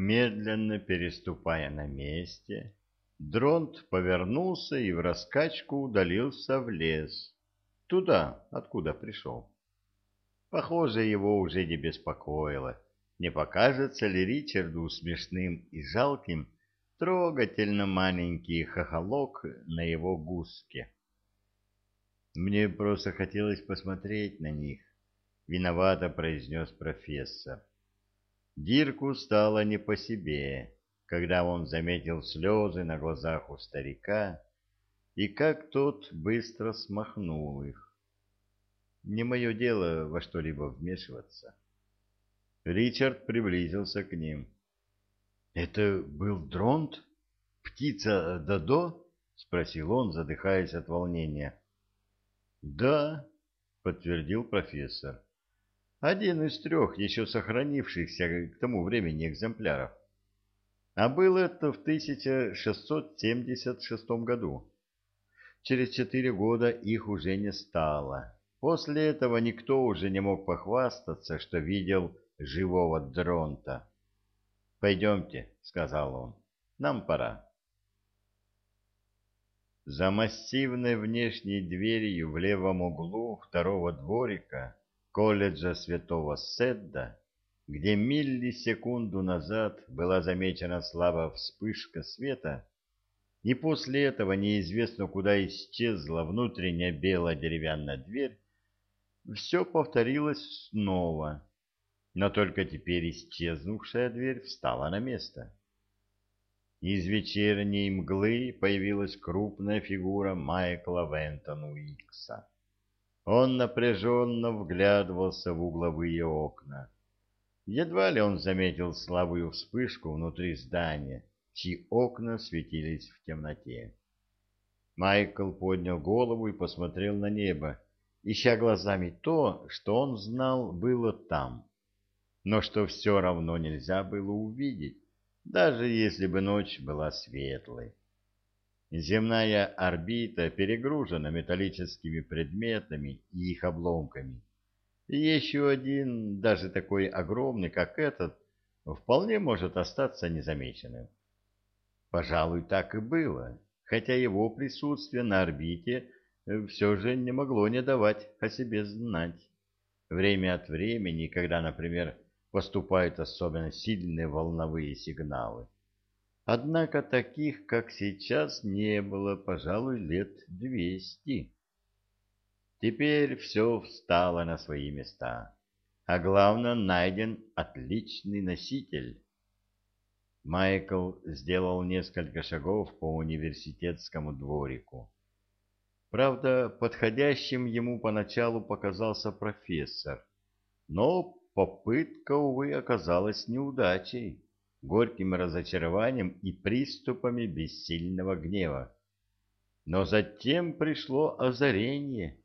Медленно переступая на месте, Дронт повернулся и в раскачку удалился в лес, туда, откуда пришел. Похоже, его уже не беспокоило, не покажется ли Ричарду смешным и жалким трогательно маленький хохолок на его гуске. Мне просто хотелось посмотреть на них, виновато произнес профессор. Дирку стало не по себе, когда он заметил слезы на глазах у старика и как тот быстро смахнул их. Не мое дело во что-либо вмешиваться. Ричард приблизился к ним. — Это был Дронт? Птица Дадо? — спросил он, задыхаясь от волнения. — Да, — подтвердил профессор. — Один из трех еще сохранившихся к тому времени экземпляров. А было это в 1676 году. Через четыре года их уже не стало. После этого никто уже не мог похвастаться, что видел живого дронта. «Пойдемте», — сказал он, — «нам пора». За массивной внешней дверью в левом углу второго дворика колледжа святого Седда, где миллисекунду назад была замечена слабая вспышка света, и после этого неизвестно куда исчезла внутренняя белая деревянная дверь, все повторилось снова но только теперь исчезнувшая дверь встала на место. Из вечерней мглы появилась крупная фигура Майкла Вентон Уикса. Он напряженно вглядывался в угловые окна. Едва ли он заметил слабую вспышку внутри здания, чьи окна светились в темноте. Майкл поднял голову и посмотрел на небо, ища глазами то, что он знал было там но что все равно нельзя было увидеть, даже если бы ночь была светлой. Земная орбита перегружена металлическими предметами и их обломками. И еще один, даже такой огромный, как этот, вполне может остаться незамеченным. Пожалуй, так и было, хотя его присутствие на орбите все же не могло не давать о себе знать. Время от времени, когда, например, поступают особенно сильные волновые сигналы. Однако таких, как сейчас, не было, пожалуй, лет двести. Теперь все встало на свои места, а главное, найден отличный носитель. Майкл сделал несколько шагов по университетскому дворику. Правда, подходящим ему поначалу показался профессор, но Попытка, увы, оказалась неудачей, горьким разочарованием и приступами бессильного гнева. Но затем пришло озарение.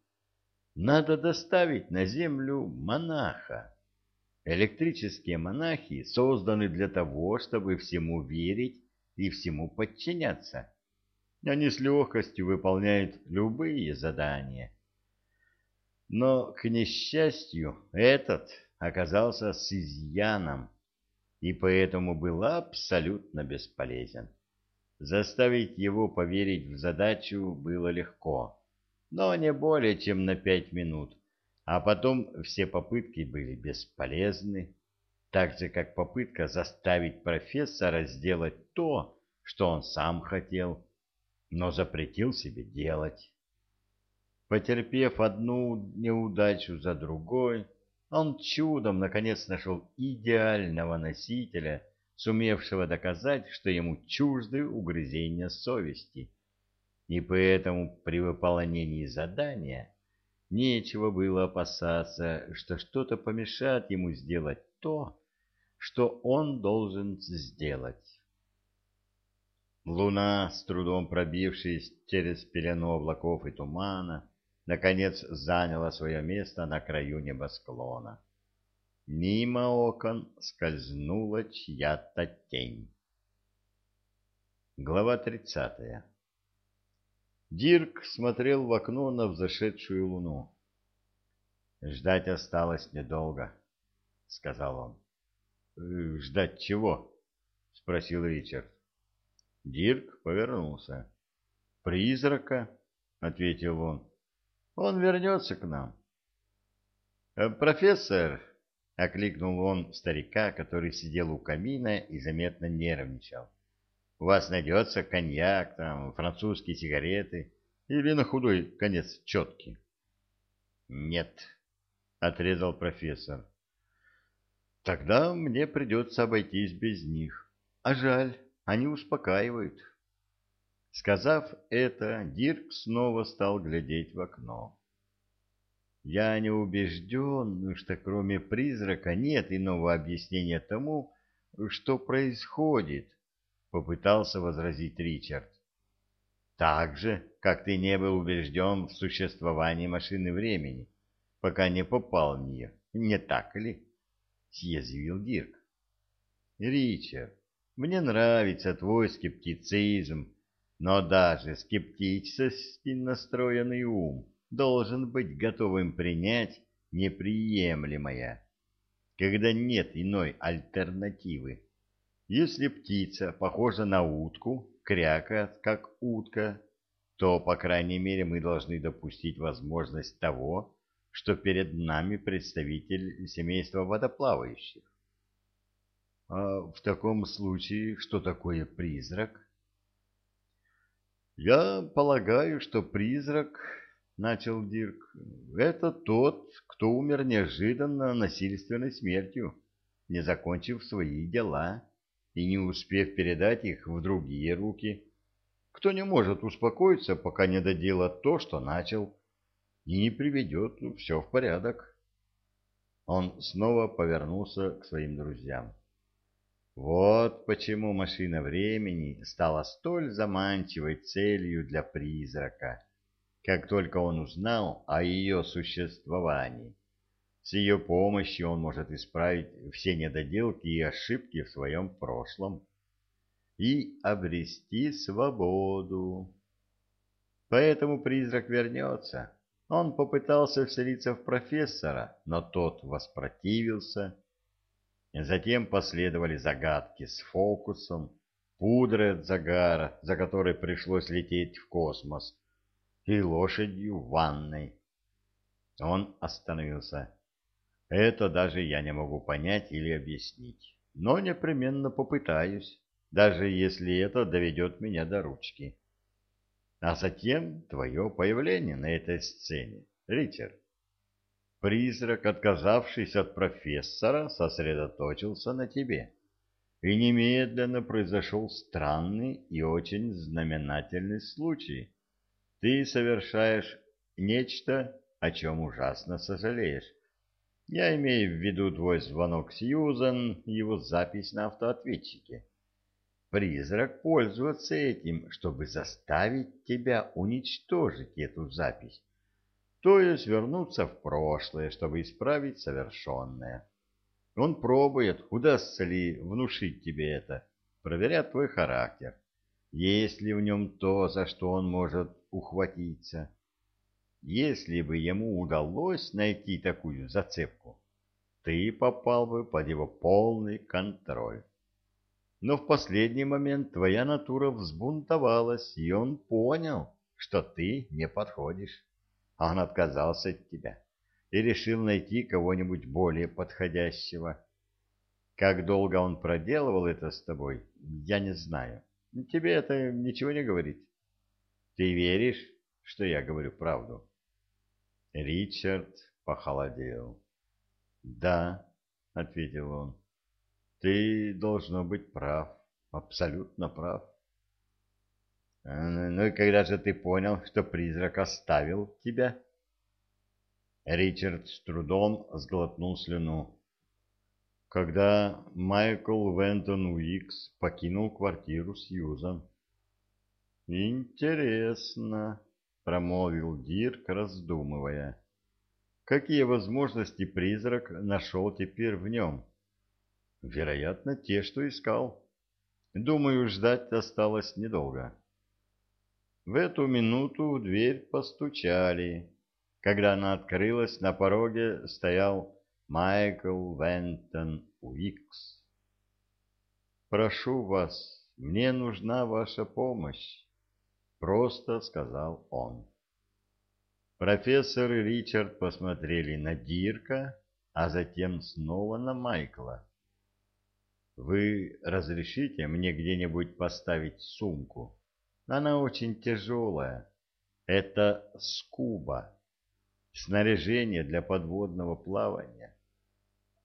Надо доставить на землю монаха. Электрические монахи созданы для того, чтобы всему верить и всему подчиняться. Они с легкостью выполняют любые задания. Но, к несчастью, этот оказался с изъяном и поэтому был абсолютно бесполезен. Заставить его поверить в задачу было легко, но не более чем на пять минут, а потом все попытки были бесполезны, так же, как попытка заставить профессора сделать то, что он сам хотел, но запретил себе делать. Потерпев одну неудачу за другой, он чудом, наконец, нашел идеального носителя, сумевшего доказать, что ему чужды угрызения совести. И поэтому при выполнении задания нечего было опасаться, что что-то помешает ему сделать то, что он должен сделать. Луна, с трудом пробившись через пелену облаков и тумана, наконец заняла свое место на краю небосклона. Мимо окон скользнула чья-то тень. Глава тридцатая Дирк смотрел в окно на взошедшую луну. «Ждать осталось недолго», — сказал он. «Ждать чего?» спросил Ричард. Дирк повернулся. «Призрака?» — ответил он. «Он вернется к нам». «Профессор!» — окликнул он старика, который сидел у камина и заметно нервничал. «У вас найдется коньяк, там, французские сигареты или на худой конец четки?» «Нет», — отрезал профессор. «Тогда мне придется обойтись без них. А жаль, они успокаивают». Сказав это, Дирк снова стал глядеть в окно. Я не убежден, что кроме призрака нет иного объяснения тому, что происходит, — попытался возразить Ричард. Так же, как ты не был убежден в существовании машины времени, пока не попал в нее, не так ли? — съязвил Дирк. Ричард, мне нравится твой скептицизм, но даже скептически настроенный ум должен быть готовым принять неприемлемое, когда нет иной альтернативы. Если птица похожа на утку, крякает как утка, то, по крайней мере, мы должны допустить возможность того, что перед нами представитель семейства водоплавающих. А в таком случае что такое призрак? «Я полагаю, что призрак, — начал Дирк, — это тот, кто умер неожиданно насильственной смертью, не закончив свои дела и не успев передать их в другие руки, кто не может успокоиться, пока не доделает то, что начал, и не приведет все в порядок». Он снова повернулся к своим друзьям. Вот почему машина времени стала столь заманчивой целью для призрака, как только он узнал о ее существовании. С ее помощью он может исправить все недоделки и ошибки в своем прошлом и обрести свободу. Поэтому призрак вернется. Он попытался вселиться в профессора, но тот воспротивился Затем последовали загадки с фокусом, пудрой от загара, за которой пришлось лететь в космос, и лошадью в ванной. Он остановился. Это даже я не могу понять или объяснить, но непременно попытаюсь, даже если это доведет меня до ручки. А затем твое появление на этой сцене, Ричард. Призрак, отказавшись от профессора, сосредоточился на тебе. И немедленно произошел странный и очень знаменательный случай. Ты совершаешь нечто, о чем ужасно сожалеешь. Я имею в виду твой звонок Сьюзан, его запись на автоответчике. Призрак пользуется этим, чтобы заставить тебя уничтожить эту запись то есть вернуться в прошлое, чтобы исправить совершенное. Он пробует, удастся ли внушить тебе это, проверяет твой характер, есть ли в нем то, за что он может ухватиться. Если бы ему удалось найти такую зацепку, ты попал бы под его полный контроль. Но в последний момент твоя натура взбунтовалась, и он понял, что ты не подходишь а он отказался от тебя и решил найти кого-нибудь более подходящего. Как долго он проделывал это с тобой, я не знаю. Тебе это ничего не говорит. Ты веришь, что я говорю правду? Ричард похолодел. Да, ответил он. Ты должно быть прав, абсолютно прав. Ну и когда же ты понял, что призрак оставил тебя? Ричард с трудом сглотнул слюну. Когда Майкл Вентон Уикс покинул квартиру Сьюзан. «Интересно», — промолвил Дирк, раздумывая. «Какие возможности призрак нашел теперь в нем?» «Вероятно, те, что искал. Думаю, ждать осталось недолго». В эту минуту в дверь постучали. Когда она открылась, на пороге стоял Майкл Вентон Уикс. прошу вас, мне нужна ваша помощь», — просто сказал он. Профессор и Ричард посмотрели на Дирка, а затем снова на Майкла. «Вы разрешите мне где-нибудь поставить сумку? Она очень тяжелая. Это скуба, снаряжение для подводного плавания.